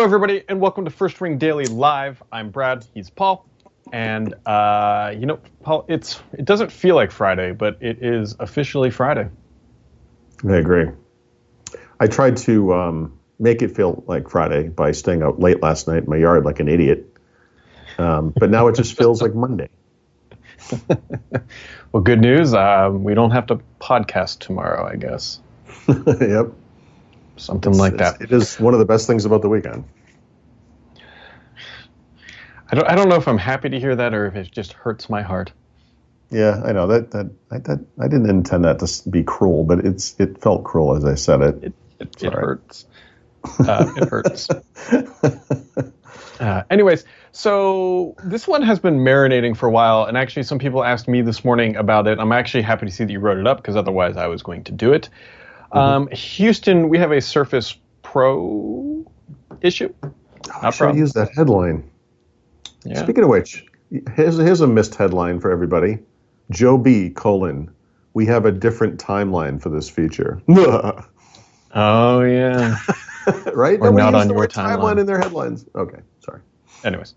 Hello, everybody, and welcome to First Ring Daily Live. I'm Brad. He's Paul, and uh, you know, Paul, it's it doesn't feel like Friday, but it is officially Friday. I agree. I tried to um, make it feel like Friday by staying out late last night in my yard like an idiot, um, but now it just feels like Monday. well, good news. Um, we don't have to podcast tomorrow, I guess. yep. Something it's, like that. It is one of the best things about the weekend. I don't. I don't know if I'm happy to hear that or if it just hurts my heart. Yeah, I know that that I, that I didn't intend that to be cruel, but it's it felt cruel as I said it. It, it, it hurts. Uh, it hurts. Uh, anyways, so this one has been marinating for a while, and actually, some people asked me this morning about it. I'm actually happy to see that you wrote it up because otherwise, I was going to do it. Mm-hmm. Um, Houston, we have a Surface Pro issue. Oh, I should use that headline. Yeah. Speaking of which, here's, here's a missed headline for everybody. Joe B colon. We have a different timeline for this feature. oh yeah. right? Or not on your timeline. timeline in their headlines. Okay, sorry. Anyways.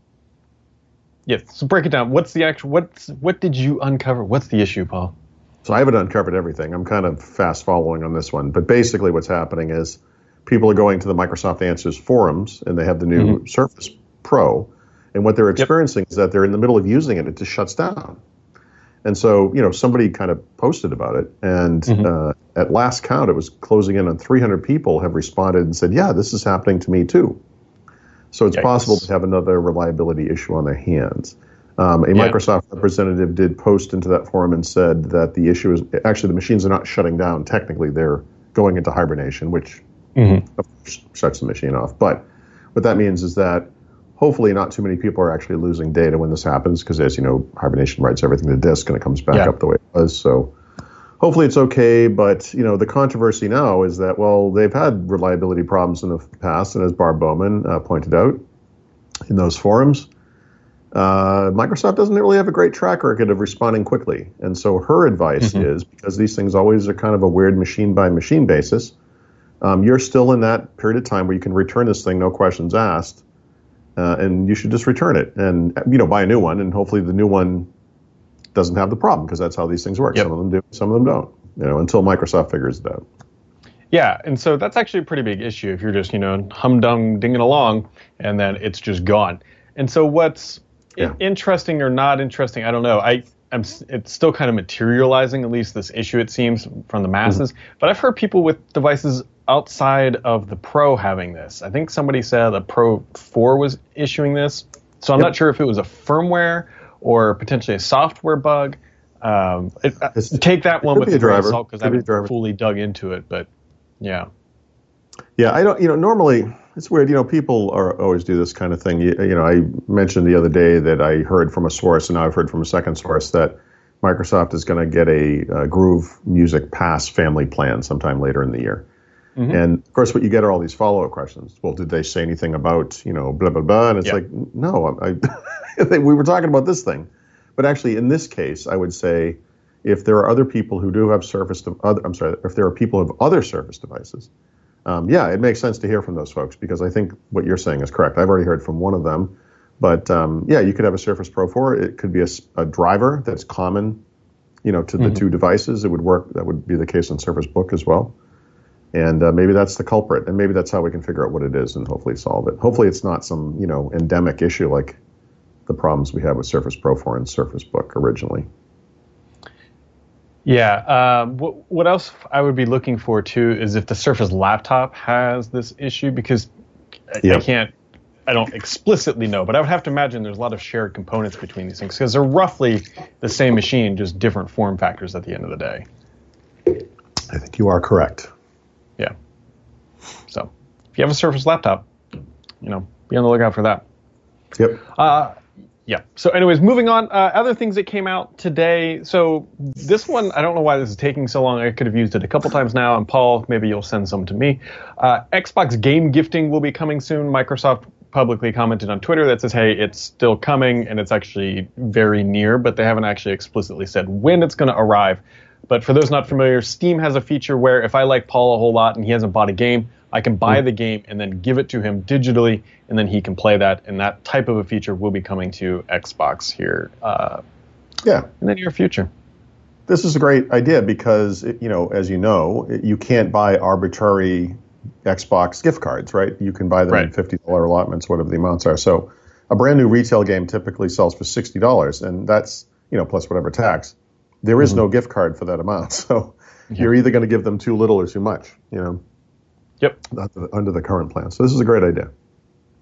Yes, so break it down. What's the actual what's what did you uncover? What's the issue, Paul? So I haven't uncovered everything. I'm kind of fast following on this one. But basically, what's happening is people are going to the Microsoft Answers forums and they have the new mm-hmm. Surface Pro. And what they're experiencing yep. is that they're in the middle of using it, it just shuts down. And so, you know, somebody kind of posted about it. And mm-hmm. uh, at last count, it was closing in on 300 people have responded and said, yeah, this is happening to me too. So it's Yikes. possible to have another reliability issue on their hands. Um, a yeah. Microsoft representative did post into that forum and said that the issue is actually the machines are not shutting down. Technically, they're going into hibernation, which mm-hmm. shuts the machine off. But what that means is that hopefully not too many people are actually losing data when this happens because, as you know, hibernation writes everything to disk and it comes back yeah. up the way it was. So hopefully it's okay. But you know, the controversy now is that well, they've had reliability problems in the past, and as Barb Bowman uh, pointed out in those forums uh, Microsoft doesn't really have a great track record of responding quickly. And so her advice mm-hmm. is because these things always are kind of a weird machine by machine basis, um, you're still in that period of time where you can return this thing, no questions asked, uh, and you should just return it and you know buy a new one, and hopefully the new one doesn't have the problem because that's how these things work. Yep. Some of them do, some of them don't. You know, until Microsoft figures it out. Yeah, and so that's actually a pretty big issue if you're just you know hum dum dinging along and then it's just gone. And so what's yeah. interesting or not interesting, I don't know. I I'm, it's still kind of materializing, at least this issue, it seems, from the masses. Mm-hmm. But I've heard people with devices outside of the Pro having this. I think somebody said the Pro 4 was issuing this. So I'm yep. not sure if it was a firmware or potentially a software bug. Um, it, uh, take that one with a driver salt because I haven't fully dug into it. But yeah. Yeah, I don't, you know, normally it's weird. You know, people are always do this kind of thing. You, you, know, I mentioned the other day that I heard from a source, and now I've heard from a second source that Microsoft is going to get a, a, Groove Music Pass family plan sometime later in the year. Mm-hmm. And of course, what you get are all these follow-up questions. Well, did they say anything about you know blah blah blah? And it's like, no, I, I, we were talking about this thing. But actually, in this case, I would say if there are other people who do have Surface, de- other, I'm sorry, if there are people who have other Surface devices um, yeah, it makes sense to hear from those folks because I think what you're saying is correct. I've already heard from one of them, but um, yeah, you could have a Surface Pro 4. It could be a, a driver that's common, you know, to mm-hmm. the two devices. It would work. That would be the case on Surface Book as well. And uh, maybe that's the culprit, and maybe that's how we can figure out what it is and hopefully solve it. Hopefully, it's not some you know endemic issue like the problems we had with Surface Pro 4 and Surface Book originally. Yeah. Um, what, what else I would be looking for too is if the Surface laptop has this issue because yep. I can't, I don't explicitly know, but I would have to imagine there's a lot of shared components between these things because they're roughly the same machine, just different form factors at the end of the day. I think you are correct. Yeah. So if you have a Surface laptop, you know, be on the lookout for that. Yep. Uh, yeah. So, anyways, moving on. Uh, other things that came out today. So, this one, I don't know why this is taking so long. I could have used it a couple times now. And Paul, maybe you'll send some to me. Uh, Xbox game gifting will be coming soon. Microsoft publicly commented on Twitter that says, "Hey, it's still coming, and it's actually very near," but they haven't actually explicitly said when it's going to arrive. But for those not familiar, Steam has a feature where if I like Paul a whole lot and he hasn't bought a game, I can buy the game and then give it to him digitally, and then he can play that. And that type of a feature will be coming to Xbox here. Uh, yeah, in the near future. This is a great idea because you know, as you know, you can't buy arbitrary Xbox gift cards, right? You can buy them right. in fifty dollar allotments, whatever the amounts are. So, a brand new retail game typically sells for sixty dollars, and that's you know plus whatever tax. There is mm-hmm. no gift card for that amount, so yeah. you're either going to give them too little or too much. You know. Yep. under the current plan. So this is a great idea.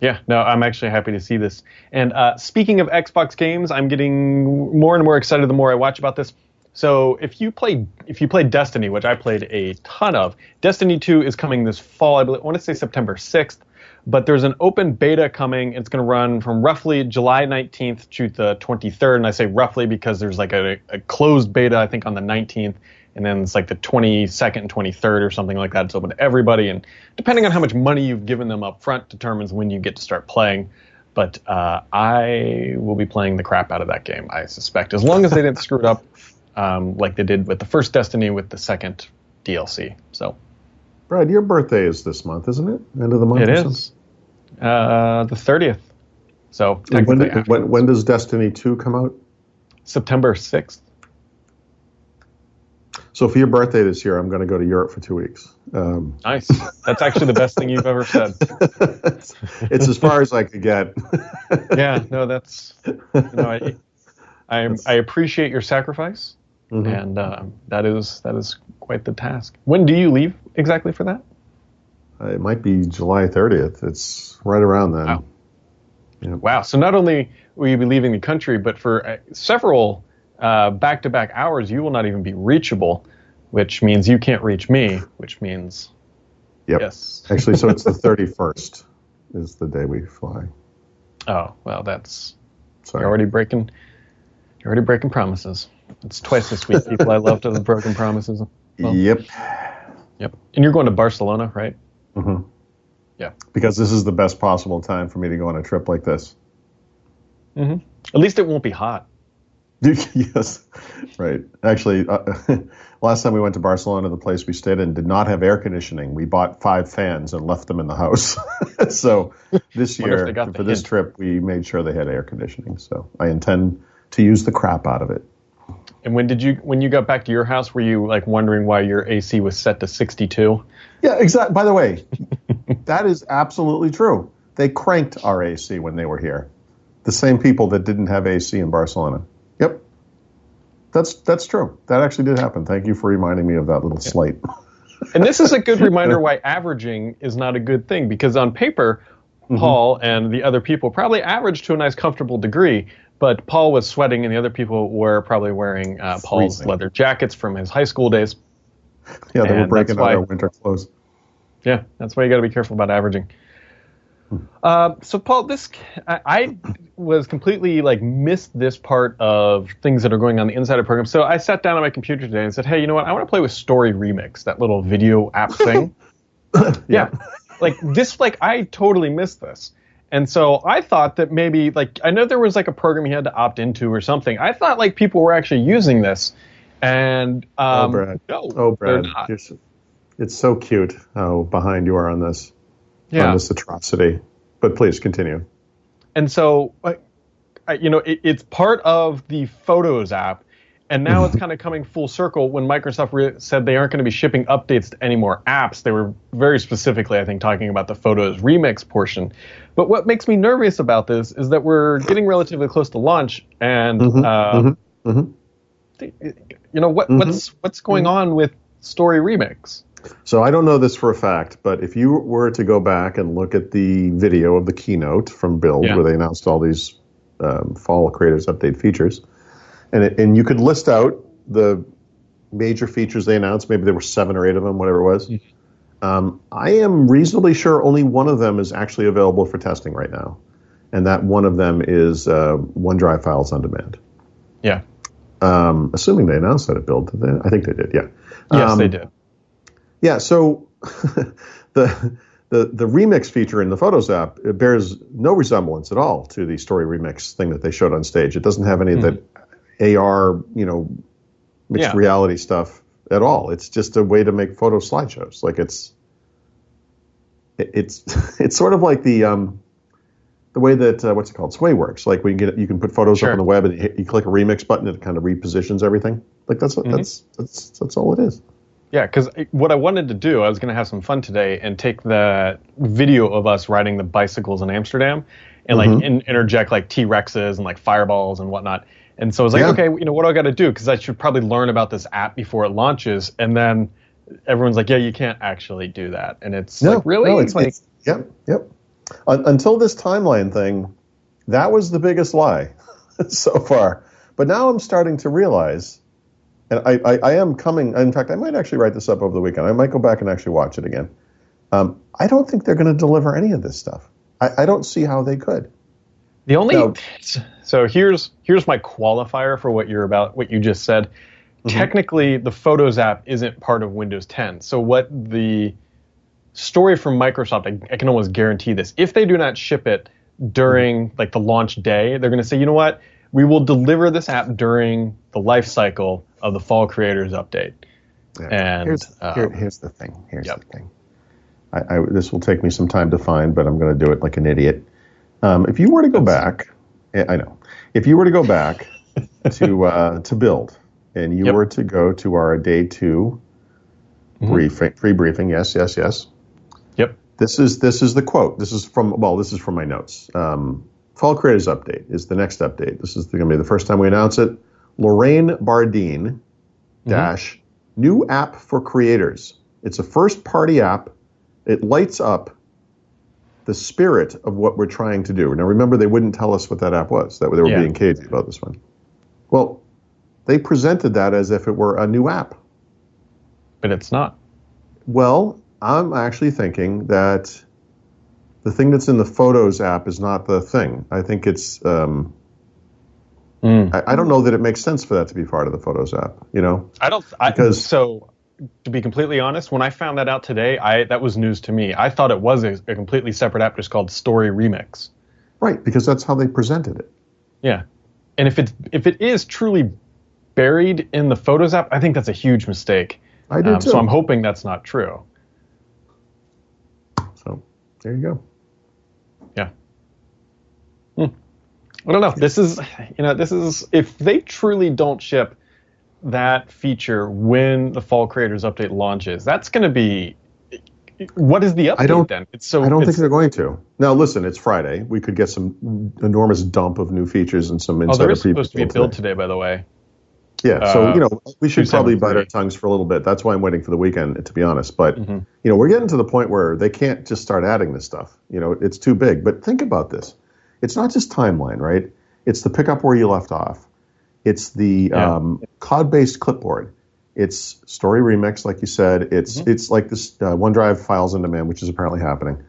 Yeah, no, I'm actually happy to see this. And uh, speaking of Xbox games, I'm getting more and more excited the more I watch about this. So if you played if you played Destiny, which I played a ton of, Destiny 2 is coming this fall. I, believe, I want to say September 6th, but there's an open beta coming. It's going to run from roughly July 19th to the 23rd, and I say roughly because there's like a, a closed beta I think on the 19th, and then it's like the 22nd and 23rd or something like that. It's open to everybody, and depending on how much money you've given them up front determines when you get to start playing. But uh, I will be playing the crap out of that game. I suspect, as long as they didn't screw it up um, like they did with the first Destiny with the second DLC. So, Brad, your birthday is this month, isn't it? End of the month. It is uh, the thirtieth. So when, when, when, does Destiny two come out? September sixth. So for your birthday this year, I'm going to go to Europe for two weeks. Um, nice. That's actually the best thing you've ever said. it's, it's, as far as I could get. yeah. No, that's. You know, I, I, I appreciate your sacrifice, mm-hmm. and um, that is that is quite the task. When do you leave exactly for that? Uh, it might be July 30th. It's right around then. Wow. Wow. So not only will you be leaving the country, but for uh, several back to back hours, you will not even be reachable, which means you can't reach me, which means. Yep. Yes. Actually, so it's the 31st is the day we fly. Oh, well, that's. Sorry. You're already breaking you're already breaking promises. It's twice this week, people I love to have broken promises. Well, yep. Yep. And you're going to Barcelona, right? Mm-hmm. Yeah. Because this is the best possible time for me to go on a trip like this. Mm-hmm. At least it won't be hot. yes, right. Actually, uh, last time we went to Barcelona, the place we stayed in did not have air conditioning. We bought five fans and left them in the house. so this year, for hint. this trip, we made sure they had air conditioning. So I intend to use the crap out of it. And when did you when you got back to your house were you like wondering why your AC was set to 62? Yeah, exactly. By the way, that is absolutely true. They cranked our AC when they were here. The same people that didn't have AC in Barcelona. Yep. That's that's true. That actually did happen. Thank you for reminding me of that little yeah. slight. and this is a good reminder why averaging is not a good thing because on paper mm-hmm. Paul and the other people probably averaged to a nice comfortable degree, but Paul was sweating, and the other people were probably wearing uh, Paul's Freezing. leather jackets from his high school days. Yeah, they and were breaking out our winter clothes. Yeah, that's why you got to be careful about averaging. Uh, so Paul, this I, I, was completely like missed this part of things that are going on the inside of program. So I sat down on my computer today and said, "Hey, you know what? I want to play with Story Remix, that little video app thing." yeah. yeah. like this, like I totally missed this. And so I thought that maybe like I know there was like a program you had to opt into or something. I thought like people were actually using this, and um, oh Brad, no, oh Brad, it's so cute how behind you are on this, yeah. on this atrocity. But please continue. And so, you know, it, it's part of the Photos app, and now it's kind of coming full circle when Microsoft re- said they aren't going to be shipping updates to any more apps. They were very specifically, I think, talking about the Photos remix portion. But what makes me nervous about this is that we're getting relatively close to launch, and mm-hmm, uh, mm-hmm, mm-hmm. you know what, mm-hmm. what's what's going mm-hmm. on with Story Remix. So I don't know this for a fact, but if you were to go back and look at the video of the keynote from Build, yeah. where they announced all these um, fall creators update features and it, and you could list out the major features they announced. Maybe there were seven or eight of them, whatever it was. Mm-hmm. Um, I am reasonably sure only one of them is actually available for testing right now, and that one of them is uh, OneDrive files on demand. Yeah. Um, assuming they announced that at Build. I think they did. Yeah. Yes, um, they did. Yeah. So the the the remix feature in the Photos app it bears no resemblance at all to the story remix thing that they showed on stage. It doesn't have any mm-hmm. of that AR, you know, mixed yeah. reality stuff at all. It's just a way to make photo slideshows. Like it's it, it's it's sort of like the um, the way that uh, what's it called Sway works. Like we can get you can put photos Sure. up on the web and you, you click a remix button, it kind of repositions everything. Like that's Mm-hmm. that's that's that's all it is. Yeah, because what I wanted to do, I was going to have some fun today and take the video of us riding the bicycles in Amsterdam and like Mm-hmm. in, interject like T Rexes and like fireballs and whatnot. And so I was like, Yeah. okay, you know, what do I got to do? Because I should probably learn about this app before it launches. And then everyone's like, yeah, you can't actually do that. And it's like, really? No, it's, like, it's yep, yep. Un- until this timeline thing, that was the biggest lie so far. But now I'm starting to realize, and I, I, I am coming. In fact, I might actually write this up over the weekend. I might go back and actually watch it again. Um, I don't think they're going to deliver any of this stuff. I, I don't see how they could. The only No. so here's here's my qualifier for what you're about what you just said. Technically, the Photos app isn't part of Windows 10. So what the story from Microsoft, I, I can almost guarantee this. If they do not ship it during like the launch day, they're going to say, you know what, we will deliver this app during the life cycle of the Fall Creators Update. And, here's, um, here- here's the thing. Here's yep. the thing. I, I, this will take me some time to find, but I'm going to do it like an idiot. Um, if you were to go back, I know. If you were to go back to uh, to build, and you Yep. were to go to our day 2 briefing, free briefing, yes, yes, yes. Yep. This is this is the quote. This is from well, this is from my notes. Um, Fall Creators Update is the next update. This is going to be the first time we announce it. Lorraine Bardeen dash new app for creators. It's a first party app. It lights up the spirit of what we're trying to do. Now remember, they wouldn't tell us what that app was. That they were Yeah. being cagey about this one. Well, they presented that as if it were a new app. But it's not. Well, I'm actually thinking that the thing that's in the Photos app is not the thing. I think it's. Um, Mm. I, I don't know that it makes sense for that to be part of the Photos app. You know, I don't. I, Because- so, to be completely honest, when I found that out today, I that was news to me. I thought it was a, a completely separate app, just called Story Remix. right? Because that's how they presented it. Yeah, and if it's if it is truly buried in the Photos app, I think that's a huge mistake. I do Um, too. so I'm hoping that's not true. So there you go. Yeah. Hmm. I don't know. This is, you know, this is if they truly don't ship that feature when the Fall Creators Update launches, that's going to be. What is the update I don't- then? It's so. I don't think they're going to. Now, listen, it's Friday. We could get some enormous dump of new features and some insider. Oh, insider there is supposed to be a build today. today, by the way. Yeah, so uh, you know we should probably bite our tongues for a little bit. That's why I'm waiting for the weekend, to be honest. But Mm-hmm. you know, we're getting to the point where they can't just start adding this stuff. You know, it's too big. But think about this: it's not just timeline, right? It's the pick up where you left off. It's the Yeah. um, cloud-based clipboard. It's story remix, like you said. It's Mm-hmm. it's like this uh, OneDrive files on demand, which is apparently happening.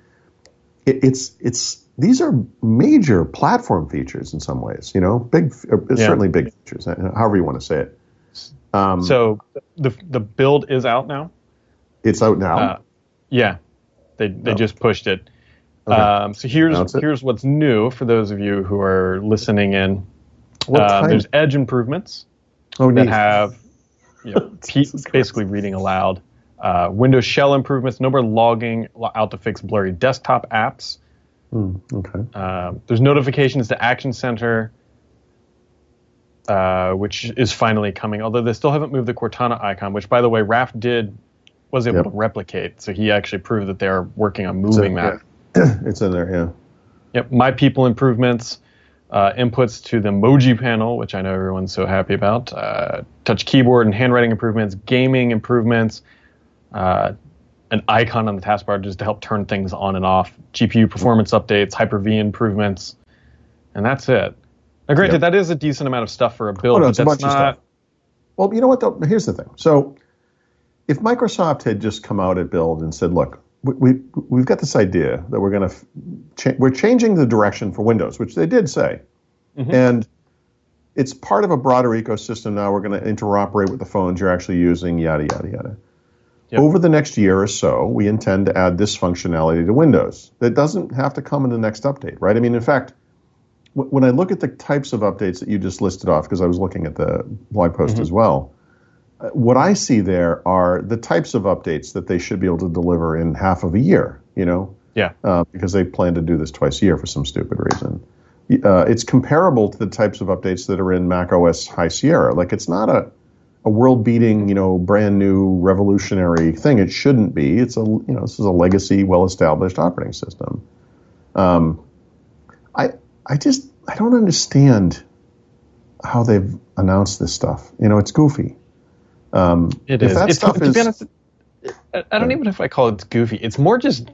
It, it's it's these are major platform features in some ways. You know, big uh, certainly big features, uh, however you want to say it. Um, So the the build is out now. it's out now. Uh, yeah, they they Oh. just pushed it. Okay. Um, so here's here's what's new for those of you who are listening in. Uh, there's edge improvements oh, that neat. have you know, basically reading aloud. Uh, Windows shell improvements. No more logging out to fix blurry desktop apps. Hmm, okay. Um, there's notifications to Action Center, uh, which is finally coming. Although they still haven't moved the Cortana icon, which, by the way, Raph did was able Yep. to replicate. So he actually proved that they are working on moving that. Yeah. it's in there. Yeah. Yep, My People improvements, uh, inputs to the emoji panel, which I know everyone's so happy about, uh, touch keyboard and handwriting improvements, gaming improvements, uh, an icon on the taskbar just to help turn things on and off, GPU performance updates, Hyper-V improvements, and that's it. Now, granted, Yep. that is a decent amount of stuff for a build, Oh, no, but that's not. stuff. Well, you know what? Though? Here's the thing. So, if Microsoft had just come out at Build and said, "Look, we, we we've got this idea that we're going to cha- we're changing the direction for Windows," which they did say, Mhm. and it's part of a broader ecosystem now. We're going to interoperate with the phones you're actually using, yada yada yada. Yep. Over the next year or so, we intend to add this functionality to Windows. That doesn't have to come in the next update, right? I mean, in fact, w- when I look at the types of updates that you just listed off, because I was looking at the blog post as well, what I see there are the types of updates that they should be able to deliver in half of a year. You know, Yeah. Uh, because they plan to do this twice a year for some stupid reason. Uh, it's comparable to the types of updates that are in Mac OS High Sierra. Like it's not a a world beating, you know, brand new revolutionary thing. It shouldn't be. It's a you know this is a legacy, well established operating system. Um, I I just I don't understand how they've announced this stuff. You know, it's goofy. Um, it is. It's, to, is, be honest, I don't even know if I call it goofy. It's more just,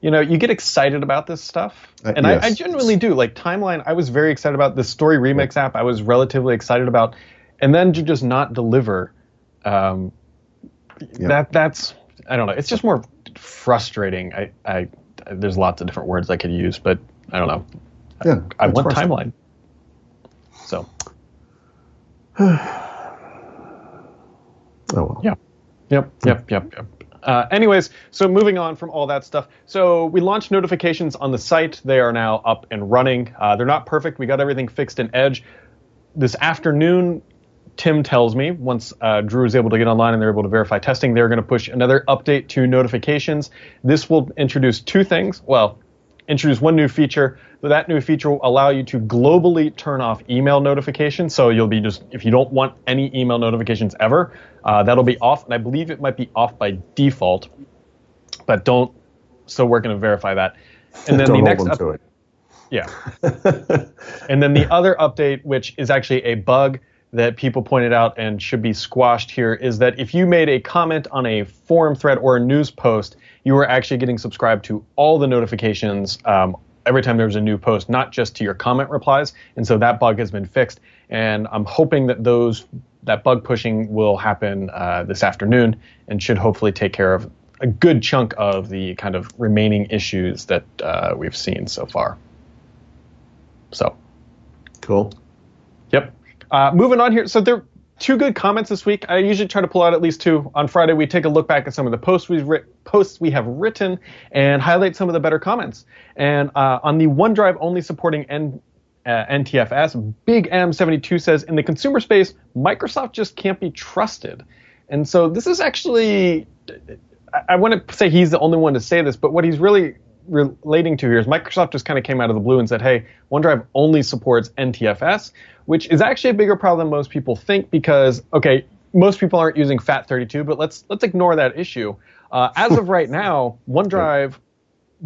you know, you get excited about this stuff, uh, and yes. I, I, genuinely do. Like Timeline, I was very excited about the Story Remix yeah. app. I was relatively excited about, and then to just not deliver, um, yeah. that that's I don't know. It's just more frustrating. I, I there's lots of different words I could use, but I don't know. Yeah, I, I want Timeline. So. Oh well. Yeah. Yep. Yep. Yep. Yep. Uh, anyways, so moving on from all that stuff. So we launched notifications on the site. They are now up and running. Uh, they're not perfect. We got everything fixed in Edge. This afternoon, Tim tells me once uh, Drew is able to get online and they're able to verify testing, they're going to push another update to notifications. This will introduce two things. Well, introduce one new feature. That new feature will allow you to globally turn off email notifications. So you'll be just, if you don't want any email notifications ever, uh, that'll be off. And I believe it might be off by default, but don't, so we're going to verify that. And then the next, up, yeah. and then the other update, which is actually a bug that people pointed out and should be squashed here, is that if you made a comment on a forum thread or a news post, you were actually getting subscribed to all the notifications um, every time there was a new post, not just to your comment replies. And so that bug has been fixed. And I'm hoping that those that bug pushing will happen uh, this afternoon and should hopefully take care of a good chunk of the kind of remaining issues that uh, we've seen so far. So, cool. Yep. Uh, moving on here. So there are two good comments this week. I usually try to pull out at least two. On Friday, we take a look back at some of the posts we've ri- posts we have written and highlight some of the better comments. And uh, on the OneDrive only supporting N- uh, NTFS, Big M72 says in the consumer space, Microsoft just can't be trusted. And so this is actually, I, I want to say he's the only one to say this, but what he's really relating to here is Microsoft just kind of came out of the blue and said, hey, OneDrive only supports NTFS, which is actually a bigger problem than most people think because, okay, most people aren't using FAT32, but let's let's ignore that issue. Uh, as of right now, OneDrive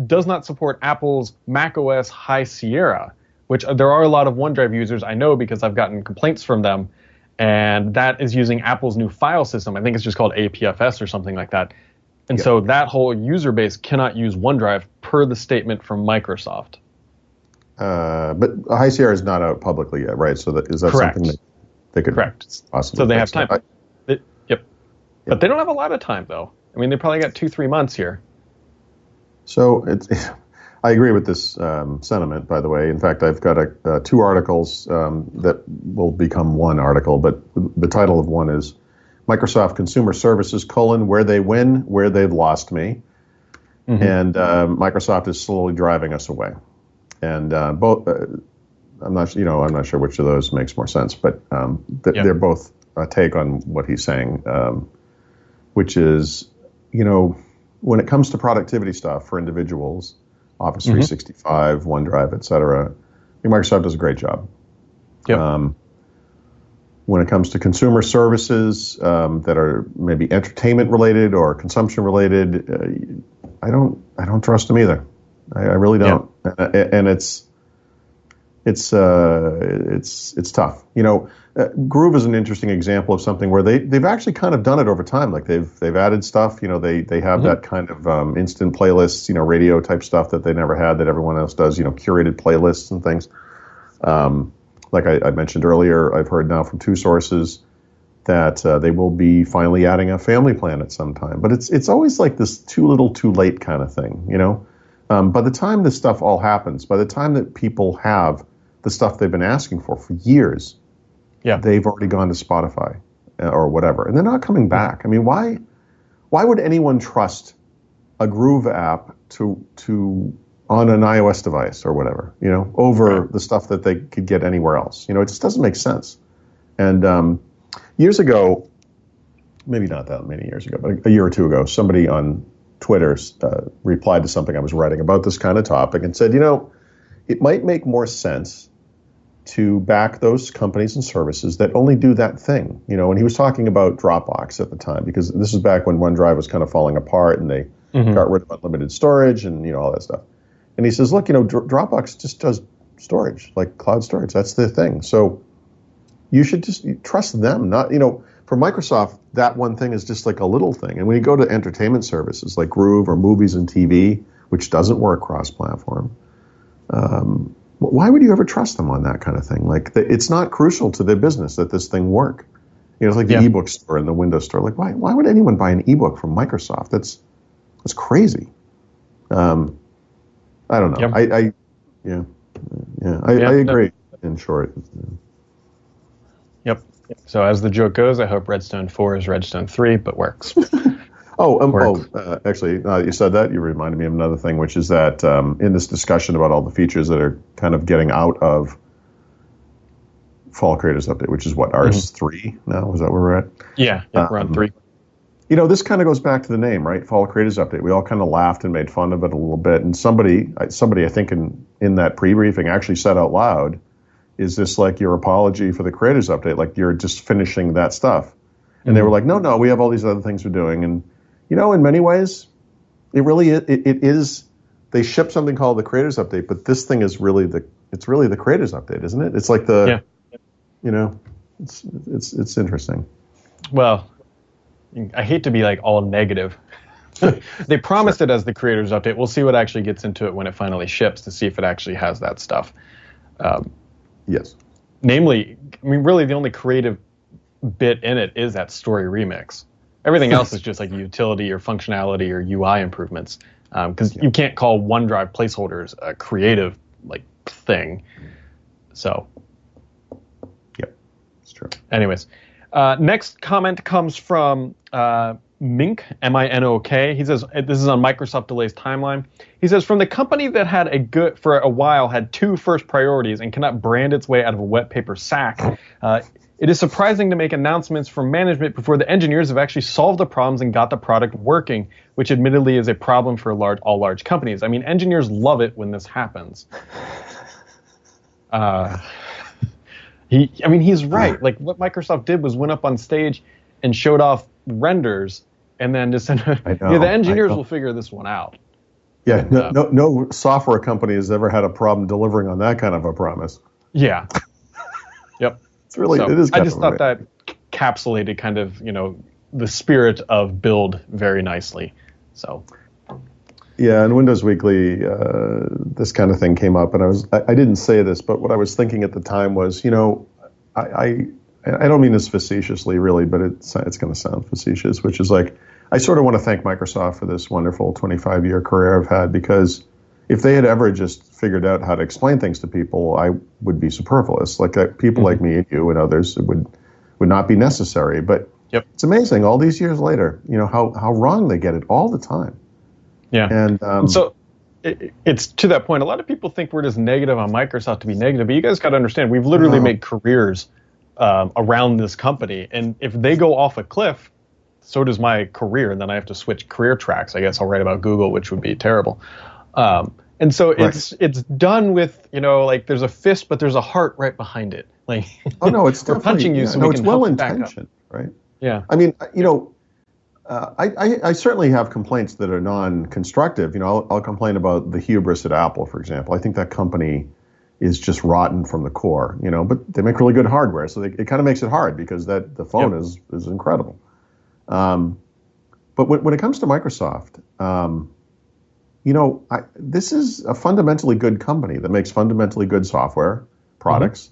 does not support Apple's macOS High Sierra, which uh, there are a lot of OneDrive users I know because I've gotten complaints from them, and that is using Apple's new file system. I think it's just called APFS or something like that. And so that whole user base cannot use OneDrive per the statement from Microsoft. Uh, but High Sierra is not out publicly yet, right? So that, is that Correct. something that they could Correct. possibly So they have time. I, yep. yep. But they don't have a lot of time, though. I mean, they probably got two, three months here. So it's, I agree with this um, sentiment, by the way. In fact, I've got a, uh, two articles um, that will become one article, but the title of one is Microsoft Consumer Services, colon, where they win, where they've lost me. Mm-hmm. And uh, Microsoft is slowly driving us away. And uh, both, uh, I'm not, you know, I'm not sure which of those makes more sense, but um, th- they're both a take on what he's saying, um, which is, you know, when it comes to productivity stuff for individuals, Office mm-hmm. 365, OneDrive, et cetera, Microsoft does a great job. Yep. Um, when it comes to consumer services um, that are maybe entertainment related or consumption related, uh, I don't I don't trust them either. I, I really don't, yeah. and it's it's uh, it's it's tough. You know, uh, Groove is an interesting example of something where they they've actually kind of done it over time. Like they've they've added stuff. You know, they they have mm-hmm. that kind of um, instant playlists, you know, radio type stuff that they never had that everyone else does. You know, curated playlists and things. Um, like I, I, mentioned earlier, I've heard now from two sources that uh, they will be finally adding a family plan at some time. But it's it's always like this too little, too late kind of thing, you know. Um, by the time this stuff all happens, by the time that people have the stuff they've been asking for for years, yeah, they've already gone to Spotify uh, or whatever, and they're not coming back. I mean, why why would anyone trust a Groove app to to on an iOS device or whatever, you know, over right. the stuff that they could get anywhere else. You know, it just doesn't make sense. And um, years ago, maybe not that many years ago, but a year or two ago, somebody on Twitter uh, replied to something I was writing about this kind of topic and said, you know, it might make more sense to back those companies and services that only do that thing. You know, and he was talking about Dropbox at the time because this is back when OneDrive was kind of falling apart and they mm-hmm. got rid of unlimited storage and you know all that stuff. And he says, look, you know, Dropbox just does storage, like cloud storage. That's their thing. So you should just trust them, not you know. For Microsoft, that one thing is just like a little thing. And when you go to entertainment services like Groove or movies and TV, which doesn't work cross-platform, um, why would you ever trust them on that kind of thing? Like, it's not crucial to their business that this thing work. You know, it's like the yeah. ebook store and the Windows store. Like, why, why would anyone buy an ebook from Microsoft? That's, that's crazy. Um, I don't know. Yep. I, I, yeah, yeah, I, I agree. In short. Yep. So as the joke goes, I hope Redstone 4 is Redstone 3, but works. Oh, um, oh, uh, actually, uh, you said that. You reminded me of another thing, which is that um, in this discussion about all the features that are kind of getting out of Fall Creators Update, which is what RS mm-hmm. three now. Is that where we're at? Yeah, yeah um, we're on um, three. You know, this kind of goes back to the name, right? Fall Creators Update. We all kind of laughed and made fun of it a little bit, and somebody, somebody, I think in in that pre briefing actually said out loud, "Is this like your apology for the Creators Update? Like you're just finishing that stuff?" And mm-hmm. they were like, "No, no, we have all these other things we're doing." And you know, in many ways, it really it, it is. They ship something called the Creators Update, but this thing is really the it's really the Creators Update, isn't it? It's like the, yeah. you know, it's it's it's interesting. Well, I hate to be like all negative. they promised sure. it as the Creators Update. We'll see what actually gets into it when it finally ships to see if it actually has that stuff. Um, yes. Namely, I mean, really, the only creative bit in it is that story remix. Everything else is just like utility or functionality or UI improvements because um, yeah. you can't call OneDrive placeholders a creative like thing. So, yep, it's true. Anyways, uh, next comment comes from uh, Mink M I N O K. He says this is on Microsoft delays timeline. He says from the company that had a good for a while had two first priorities and cannot brand its way out of a wet paper sack. Uh, it is surprising to make announcements from management before the engineers have actually solved the problems and got the product working, which admittedly is a problem for large, all large companies. I mean, engineers love it when this happens. Uh, he, I mean, he's right. Like what Microsoft did was went up on stage and showed off renders, and then just said, yeah, the engineers will figure this one out. Yeah, and, no, uh, no, no software company has ever had a problem delivering on that kind of a promise. Yeah. yep. It's really so it is. I just thought that capsulated kind of you know the spirit of build very nicely. So. Yeah, in Windows Weekly, uh, this kind of thing came up, and I was I, I, didn't say this, but what I was thinking at the time was, you know, I I, I don't mean this facetiously, really, but it's it's going to sound facetious, which is like I sort of want to thank Microsoft for this wonderful 25 year career I've had because if they had ever just figured out how to explain things to people, I would be superfluous. Like uh, people mm-hmm. like me and you and others would would not be necessary. But yep. it's amazing all these years later, you know how how wrong they get it all the time. Yeah, and, um, so it, it's to that point. A lot of people think we're just negative on Microsoft to be negative, but you guys got to understand we've literally made careers um, around this company, and if they go off a cliff. So does my career, and then I have to switch career tracks. I guess I'll write about Google, which would be terrible. Um, and so right. it's it's done with you know like there's a fist, but there's a heart right behind it. Like oh no, it's we're punching you, yeah, so no, we it's well intentioned, right? Yeah. I mean, you know, uh, I, I, I certainly have complaints that are non-constructive. You know, I'll, I'll complain about the hubris at Apple, for example. I think that company is just rotten from the core. You know, but they make really good hardware, so they, it kind of makes it hard because that the phone yep. is is incredible. Um, but when, when it comes to Microsoft. Um, you know, I, this is a fundamentally good company that makes fundamentally good software products.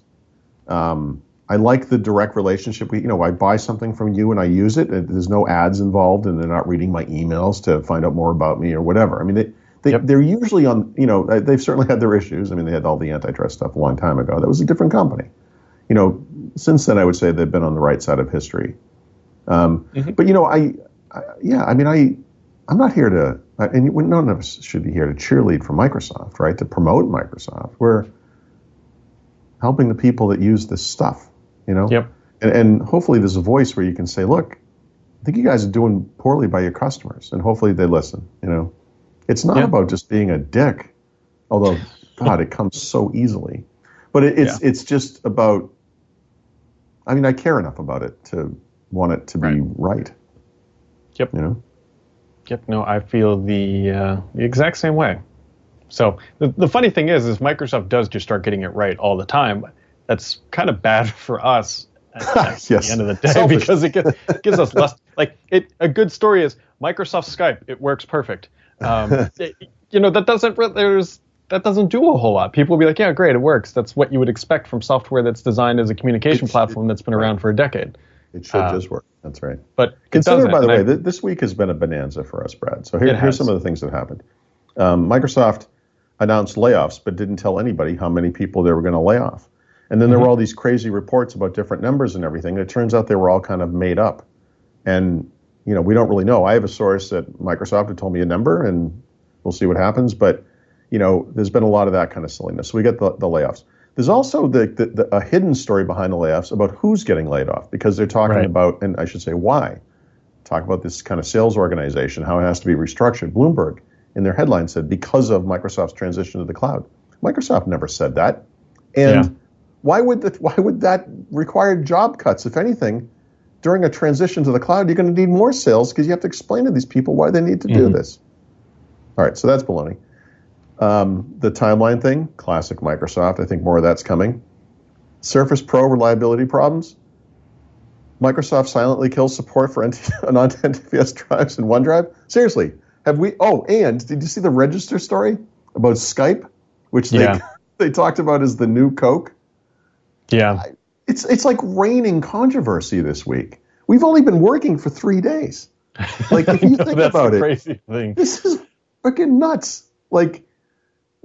Mm-hmm. Um, I like the direct relationship. We, you know, I buy something from you and I use it. And there's no ads involved, and they're not reading my emails to find out more about me or whatever. I mean, they, they yep. they're usually on. You know, they've certainly had their issues. I mean, they had all the antitrust stuff a long time ago. That was a different company. You know, since then, I would say they've been on the right side of history. Um, mm-hmm. But you know, I, I, yeah, I mean, I I'm not here to, and none of us should be here to cheerlead for Microsoft, right? To promote Microsoft. We're helping the people that use this stuff, you know? Yep. And, and hopefully there's a voice where you can say, look, I think you guys are doing poorly by your customers, and hopefully they listen. You know, it's not yeah. about just being a dick, although God, it comes so easily. But it, it's yeah. it's just about. I mean, I care enough about it to want it to be right. right. Yep. You know. Yep. No, I feel the uh, the exact same way. So the, the funny thing is, is Microsoft does just start getting it right all the time. That's kind of bad for us at, yes. the end of the day Selfish. because it gives, gives us less. Like it, a good story is Microsoft Skype. It works perfect. Um, it, you know that doesn't there's that doesn't do a whole lot. People will be like, yeah, great, it works. That's what you would expect from software that's designed as a communication platform that's been around for a decade. It should uh, just work. That's right. But consider, by the way, I, this week has been a bonanza for us, Brad. So here, here's some of the things that happened. Um, Microsoft announced layoffs, but didn't tell anybody how many people they were going to lay off. And then mm-hmm. there were mm-hmm. all these crazy reports about different numbers and everything. It turns out they were all kind of made up. And, you know, we don't really know. I have a source at Microsoft that told me a number, and we'll see what happens. But, you know, there's been a lot of that kind of silliness. So we get the, the layoffs. There's also the, the, the, a hidden story behind the layoffs about who's getting laid off because they're talking right. about, and I should say why, talk about this kind of sales organization, how it has to be restructured. Bloomberg in their headline said because of Microsoft's transition to the cloud. Microsoft never said that. And yeah. Why would that why would that require job cuts? If anything, during a transition to the cloud, you're going to need more sales because you have to explain to these people why they need to mm-hmm. do this. All right, so that's baloney. Um, the timeline thing, classic Microsoft. I think more of that's coming. Surface Pro reliability problems. Microsoft silently kills support for non-NTFS drives in OneDrive. Seriously, have we? Oh, and did you see the register story about Skype, which they yeah. they talked about as the new Coke? Yeah, it's it's like raining controversy this week. We've only been working for three days. Like if you know, think about it, thing. this is freaking nuts. Like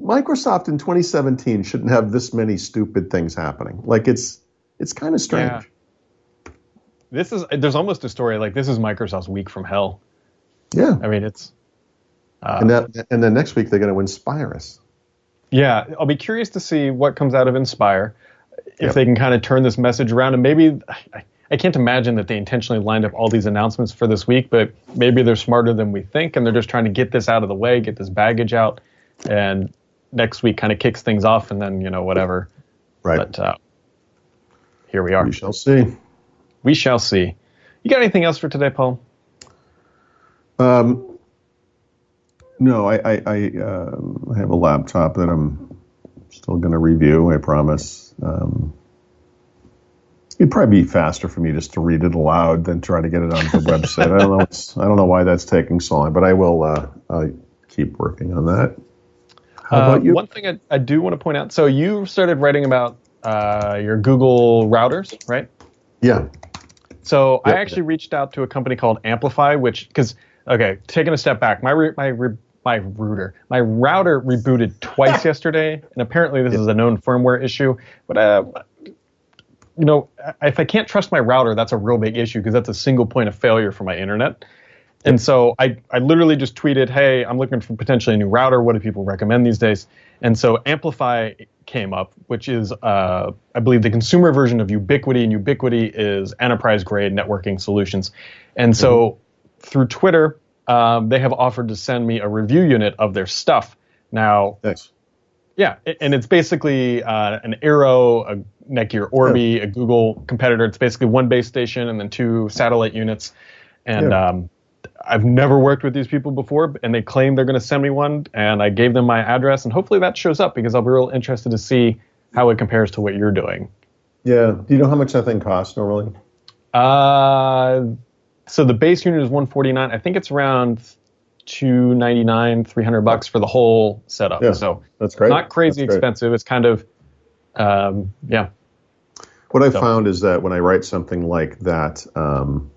Microsoft in 2017 shouldn't have this many stupid things happening. Like it's it's kind of strange. Yeah. This is there's almost a story like this is Microsoft's week from hell. Yeah. I mean it's uh, and that, and then next week they're going to Inspire us. Yeah, I'll be curious to see what comes out of Inspire, if yep. they can kind of turn this message around, and maybe I, I can't imagine that they intentionally lined up all these announcements for this week, but maybe they're smarter than we think, and they're just trying to get this out of the way, get this baggage out, and next week kind of kicks things off, and then you know whatever. Right. But uh, here we are. We shall see. We shall see. You got anything else for today, Paul? Um, no, I I, I, um, have a laptop that I'm still going to review. I promise. Um, it'd probably be faster for me just to read it aloud than try to get it on the website. I don't know. I don't know why that's taking so long, but I will uh, keep working on that. How uh, about you? One thing I, I, do want to point out. So you started writing about uh, your Google routers, right? Yeah. So yep. I actually reached out to a company called AmpliFi, which because okay, taking a step back, my my my router. My router rebooted twice yesterday, and apparently this is a known firmware issue. But uh, you know, if I can't trust my router, that's a real big issue because that's a single point of failure for my internet. And so I, I literally just tweeted, hey, I'm looking for potentially a new router. What do people recommend these days? And so AmpliFi came up, which is, uh, I believe, the consumer version of Ubiquiti, and Ubiquiti is enterprise grade networking solutions. And so mm-hmm. through Twitter, um, they have offered to send me a review unit of their stuff. Now, nice. yeah, and it's basically uh, an Eero, a Netgear Orbi, yeah. a Google competitor. It's basically one base station and then two satellite units. And yeah. um, I've never worked with these people before, and they claim they're going to send me one. And I gave them my address, and hopefully that shows up because I'll be real interested to see how it compares to what you're doing. Yeah. Do you know how much that thing costs normally? Uh, so the base unit is 149. I think it's around 299, 300 bucks for the whole setup. Yeah, so that's great. Not crazy expensive. It's kind of, um, yeah. What I so. found is that when I write something like that um,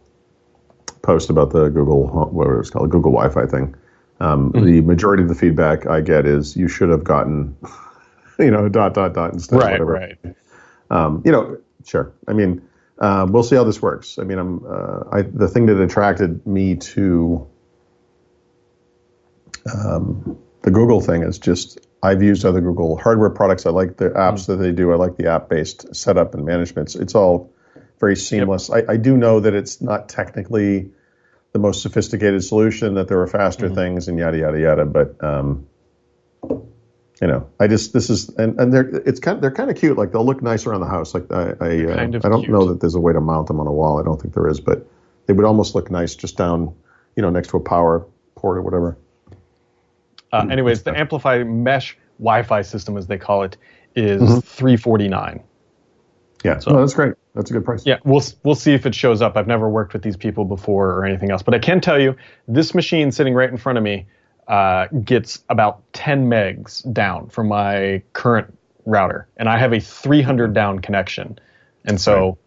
post about the Google, what was called, Google Wi-Fi thing, um, mm-hmm. the majority of the feedback I get is you should have gotten, you know, dot dot dot instead right, of whatever. Right. Um, you know, sure. I mean uh, we'll see how this works. I mean, I'm uh, I, the thing that attracted me to um, the Google thing is just I've used other Google hardware products. I like the apps mm. that they do. I like the app-based setup and management. It's, it's all very seamless. Yep. I, I, do know that it's not technically the most sophisticated solution, that there are faster mm-hmm. things, and yada yada yada. But um, you know, I just this is and and they're it's kind of, they're kind of cute. Like they'll look nice around the house. Like I I, uh, kind of I don't cute. know that there's a way to mount them on a wall. I don't think there is, but they would almost look nice just down, you know, next to a power port or whatever. Uh, anyways, the AmpliFi Mesh Wi-Fi system, as they call it, is mm-hmm. 349. Yeah, so that's great. That's a good price. Yeah, we'll we'll see if it shows up. I've never worked with these people before or anything else, but I can tell you this machine sitting right in front of me uh, gets about 10 megs down from my current router, and I have a 300 down connection, and so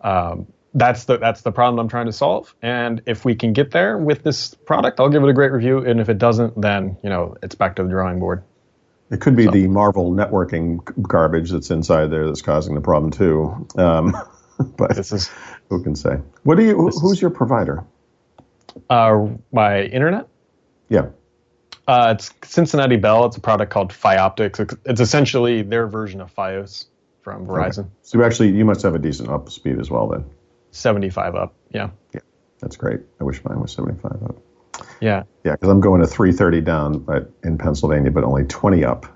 um, that's the that's the problem I'm trying to solve. And if we can get there with this product, I'll give it a great review. And if it doesn't, then you know it's back to the drawing board. It could be so. the Marvell networking garbage that's inside there that's causing the problem too. Um, but this is who can say? What do you? Who's is, your provider? Uh, my internet. Yeah. Uh, it's Cincinnati Bell. It's a product called Fioptics. It's, it's essentially their version of FiOS from Verizon. Okay. So actually, you must have a decent up speed as well then. 75 up. Yeah. Yeah. That's great. I wish mine was 75 up. Yeah. Yeah, because I'm going to 330 down but in Pennsylvania, but only 20 up.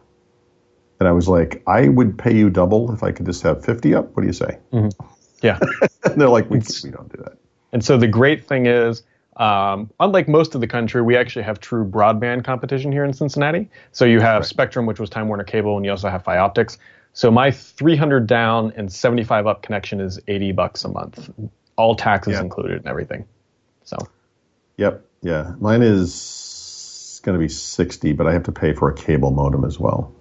And I was like, I would pay you double if I could just have 50 up. What do you say? Mm-hmm. Yeah. and they're like, we, we don't do that. And so the great thing is, um, unlike most of the country, we actually have true broadband competition here in Cincinnati. So you have right. Spectrum, which was Time Warner Cable, and you also have Fioptics. So my 300 down and 75 up connection is 80 bucks a month, all taxes yeah. included and everything. So. Yep. Yeah. Mine is going to be 60, but I have to pay for a cable modem as well.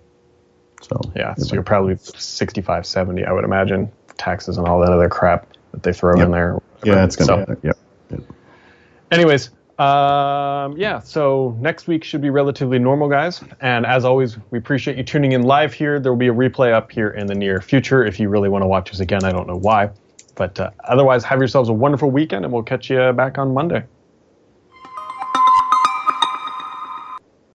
So. Yeah. So you're probably 65, 70, I would imagine, taxes and all that other crap that they throw yep. in there. Yeah, it's going to. So, yep. yep. Anyways, um, yeah, so next week should be relatively normal, guys. And as always, we appreciate you tuning in live here. There will be a replay up here in the near future if you really want to watch us again. I don't know why. But uh, otherwise, have yourselves a wonderful weekend, and we'll catch you back on Monday.